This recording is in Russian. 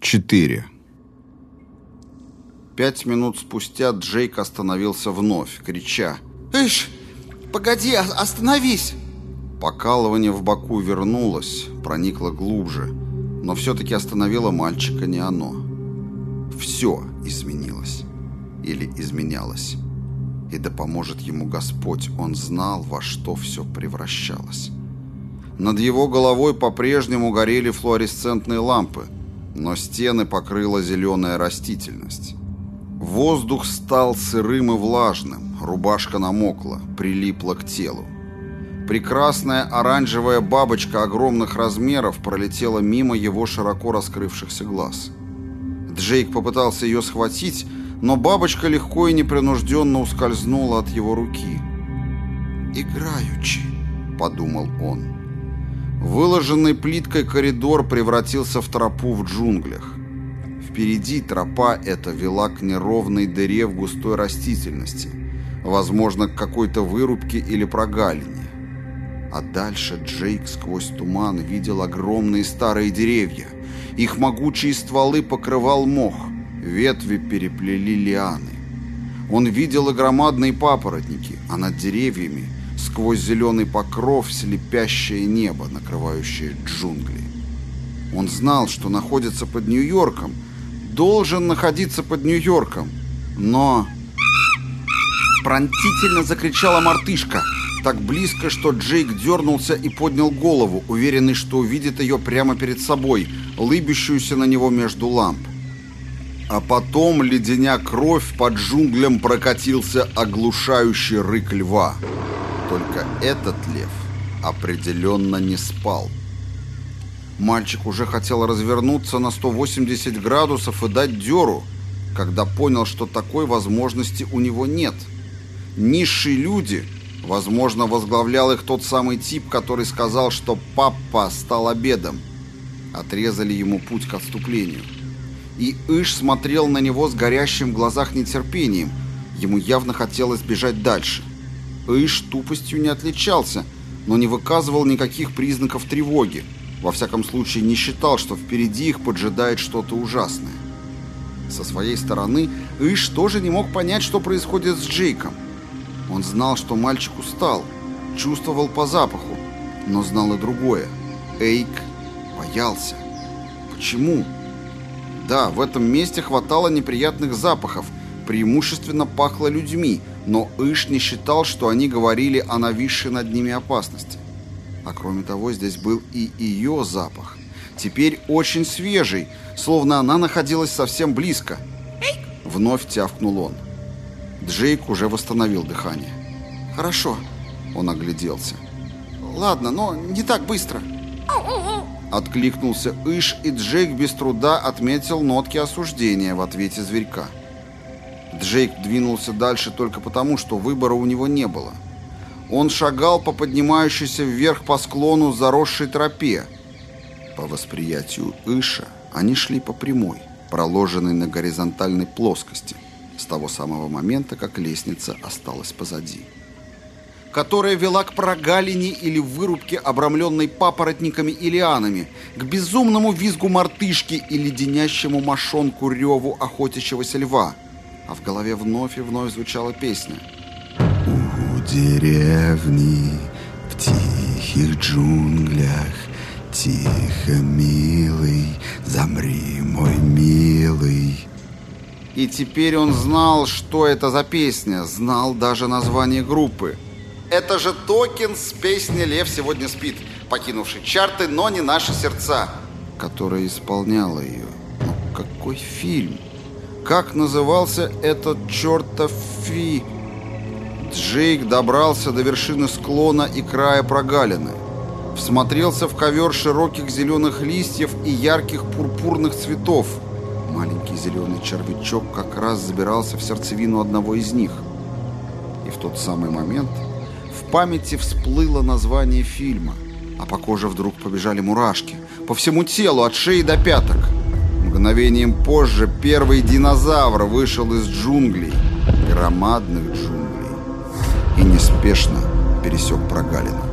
4. Пять минут спустя Джейк остановился вновь, крича «Ишь, погоди, остановись!» Покалывание в боку вернулось, проникло глубже, но все-таки остановило мальчика не оно. Все изменилось. Или изменялось. И да поможет ему Господь, он знал, во что все превращалось. Над его головой по-прежнему горели флуоресцентные лампы – но стены покрыла зеленая растительность. Воздух стал сырым и влажным, рубашка намокла, прилипла к телу. Прекрасная оранжевая бабочка огромных размеров пролетела мимо его широко раскрывшихся глаз. Джейк попытался ее схватить, но бабочка легко и непринужденно ускользнула от его руки. «Играючи», — подумал он. Выложенный плиткой коридор превратился в тропу в джунглях. Впереди тропа эта вела к неровной дыре в густой растительности, возможно, к какой-то вырубке или прогалине. А дальше Джейк сквозь туман видел огромные старые деревья. Их могучие стволы покрывал мох, ветви переплели лианы. Он видел и громадные папоротники, а над деревьями сквозь зеленый покров слепящее небо, накрывающее джунгли. Он знал, что находится под Нью-Йорком, должен находиться под Нью-Йорком, но... Пронтительно закричала мартышка, так близко, что Джейк дернулся и поднял голову, уверенный, что увидит ее прямо перед собой, лыбящуюся на него между ламп. А потом, леденя кровь, под джунглям прокатился оглушающий рык льва. Только этот лев определенно не спал. Мальчик уже хотел развернуться на 180 градусов и дать дёру, когда понял, что такой возможности у него нет. Низшие люди, возможно, возглавлял их тот самый тип, который сказал, что папа стал обедом, отрезали ему путь к отступлению. И Иш смотрел на него с горящим в глазах нетерпением. Ему явно хотелось бежать дальше. Иш тупостью не отличался, но не выказывал никаких признаков тревоги. Во всяком случае, не считал, что впереди их поджидает что-то ужасное. Со своей стороны, Иш тоже не мог понять, что происходит с Джейком. Он знал, что мальчик устал, чувствовал по запаху, но знал и другое. Эйк боялся. Почему? Да, в этом месте хватало неприятных запахов, преимущественно пахло людьми, но Иш не считал, что они говорили о нависшей над ними опасности. А кроме того, здесь был и ее запах. Теперь очень свежий, словно она находилась совсем близко. Вновь тявкнул он. Джейк уже восстановил дыхание. «Хорошо», — он огляделся. «Ладно, но не так быстро». Откликнулся Иш, и Джейк без труда отметил нотки осуждения в ответе зверька. Джейк двинулся дальше только потому, что выбора у него не было. Он шагал по поднимающейся вверх по склону заросшей тропе. По восприятию Иша они шли по прямой, проложенной на горизонтальной плоскости, с того самого момента, как лестница осталась позади. Которая вела к прогалине или вырубке, обрамленной папоротниками и лианами, к безумному визгу мартышки и леденящему мошонку реву охотящегося льва – а в голове вновь и вновь звучала песня. У деревни в тихих джунглях Тихо, милый, замри, мой милый. И теперь он знал, что это за песня, знал даже название группы. Это же Токин с песней «Лев сегодня спит», покинувший чарты, но не наши сердца, которая исполняла ее. Но какой фильм? Как назывался этот чертов фи? Джейк добрался до вершины склона и края прогалины. Всмотрелся в ковер широких зеленых листьев и ярких пурпурных цветов. Маленький зеленый червячок как раз забирался в сердцевину одного из них. И в тот самый момент в памяти всплыло название фильма, а по коже вдруг побежали мурашки. По всему телу, от шеи до пяток. Мгновением позже первый динозавр вышел из джунглей, громадных джунглей, и неспешно пересек прогалину.